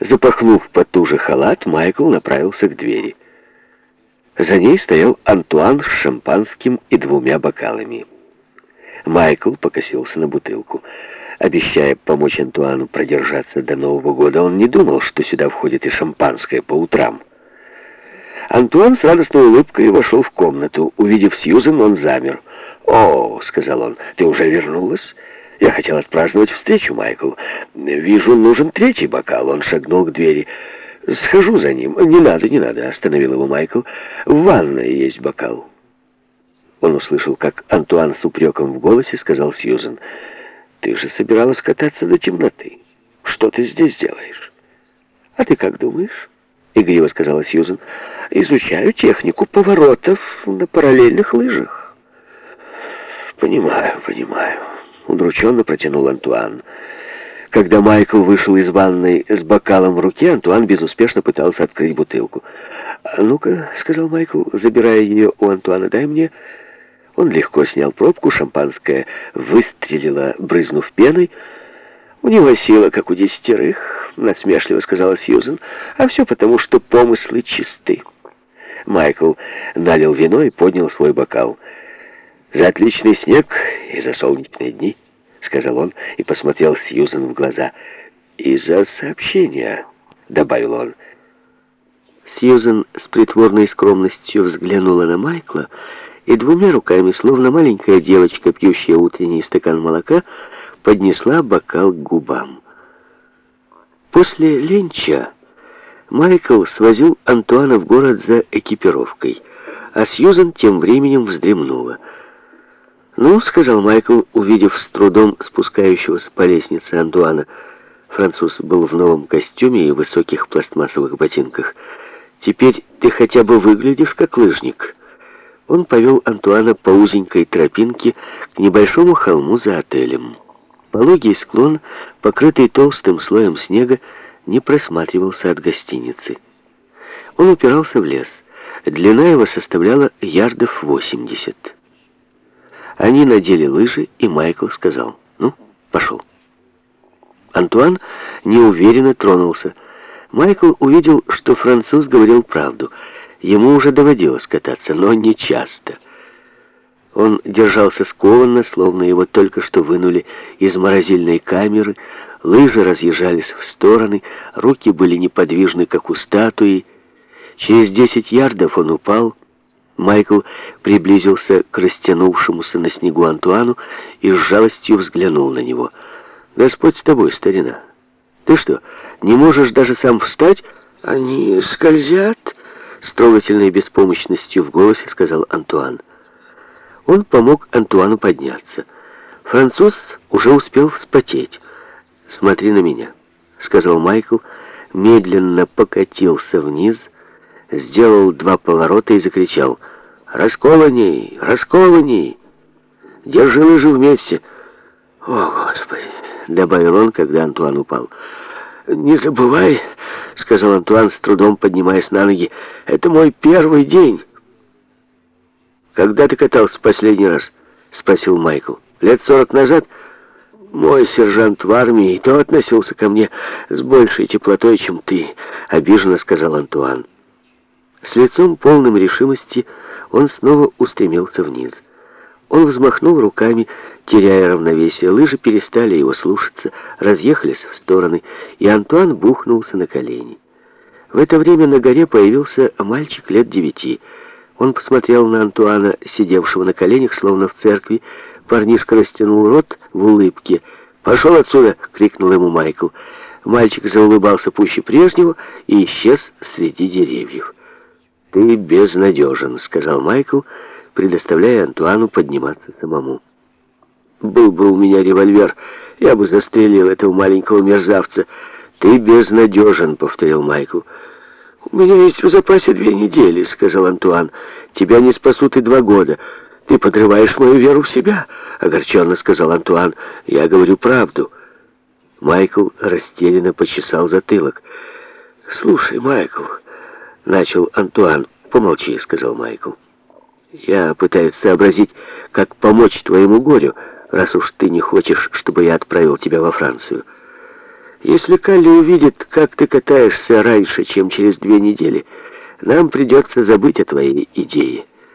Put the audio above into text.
Запахнув потуже халат, Майкл направился к двери. За ней стоял Антуан с шампанским и двумя бокалами. Майкл покосился на бутылку. Обещая помочь Антуану продержаться до Нового года, он не думал, что сюда входит и шампанское по утрам. Антуан с радостной улыбкой вошел в комнату. Увидев Сьюзен, он замер. «О», — сказал он, — «ты уже вернулась?» «Я хотел отпраздновать встречу, Майкл. Вижу, нужен третий бокал». Он шагнул к двери. «Схожу за ним». «Не надо, не надо», — остановил его Майкл. «В ванной есть бокал». Он услышал, как Антуан с упреком в голосе сказал Сьюзен. «Ты же собиралась кататься до темноты. Что ты здесь делаешь?» «А ты как думаешь?» — игриво сказала Сьюзен. «Изучаю технику поворотов на параллельных лыжах». «Понимаю, понимаю», — удрученно протянул Антуан. Когда Майкл вышел из ванной с бокалом в руке, Антуан безуспешно пытался открыть бутылку. «А ну-ка», — сказал Майкл, забирая ее у Антуана, — «дай мне...» Он легко снял пробку, шампанское выстрелило, брызнув пеной. «У него сила, как у десятерых», — насмешливо сказала Сьюзен, «а все потому, что помыслы чисты». Майкл налил вино и поднял свой бокал. «За отличный снег и за солнечные дни», — сказал он и посмотрел Сьюзен в глаза. «И за сообщения», — добавил он. Сьюзен с притворной скромностью взглянула на Майкла и двумя руками, словно маленькая девочка, пьющая утренний стакан молока, поднесла бокал к губам. После ленча Майкл свозил Антуана в город за экипировкой, а Сьюзан тем временем вздремнула. «Ну», — сказал Майкл, увидев с трудом спускающегося по лестнице Антуана. Француз был в новом костюме и высоких пластмассовых ботинках. «Теперь ты хотя бы выглядишь как лыжник». Он повел Антуана по узенькой тропинке к небольшому холму за отелем. Пологий склон, покрытый толстым слоем снега, не просматривался от гостиницы. Он упирался в лес. Длина его составляла ярдов 80. Они надели лыжи, и Майкл сказал, «Ну, пошел». Антуан неуверенно тронулся. Майкл увидел, что француз говорил правду — Ему уже доводилось кататься, но не часто. Он держался скованно, словно его только что вынули из морозильной камеры, лыжи разъезжались в стороны, руки были неподвижны, как у статуи. Через десять ярдов он упал. Майкл приблизился к растянувшемуся на снегу Антуану и с жалостью взглянул на него. «Господь с тобой, старина! Ты что, не можешь даже сам встать? Они скользят?» С трогательной беспомощностью в голосе сказал Антуан. Он помог Антуану подняться. Француз уже успел вспотеть. «Смотри на меня», — сказал Майкл, медленно покатился вниз, сделал два поворота и закричал «Расколоней! Расколоней! Держи лыжи вместе!» «О, Господи!» — добавил он, когда Антуан упал. «Не забывай», — сказал Антуан, с трудом поднимаясь на ноги, — «это мой первый день». «Когда ты катался последний раз?» — спросил Майкл. «Лет сорок назад?» «Мой сержант в армии, то относился ко мне с большей теплотой, чем ты», — обиженно сказал Антуан. С лицом полным решимости он снова устремился вниз. Он взмахнул руками, теряя равновесие. Лыжи перестали его слушаться, разъехались в стороны, и Антуан бухнулся на колени. В это время на горе появился мальчик лет девяти. Он посмотрел на Антуана, сидевшего на коленях, словно в церкви. Парнишка растянул рот в улыбке. «Пошел отсюда!» — крикнул ему Майкл. Мальчик заулыбался пуще прежнего и исчез среди деревьев. «Ты безнадежен», — сказал Майкл, — предоставляя Антуану подниматься самому. «Был бы у меня револьвер, я бы застрелил этого маленького мерзавца. Ты безнадежен», — повторил Майкл. «У меня есть в запасе две недели», — сказал Антуан. «Тебя не спасут и два года. Ты подрываешь мою веру в себя», — огорченно сказал Антуан. «Я говорю правду». Майкл растерянно почесал затылок. «Слушай, Майкл», — начал Антуан. «Помолчи», — сказал Майкл. Я пытаюсь сообразить, как помочь твоему горю, раз уж ты не хочешь, чтобы я отправил тебя во Францию. Если Калли увидит, как ты катаешься раньше, чем через две недели, нам придется забыть о твоей идее.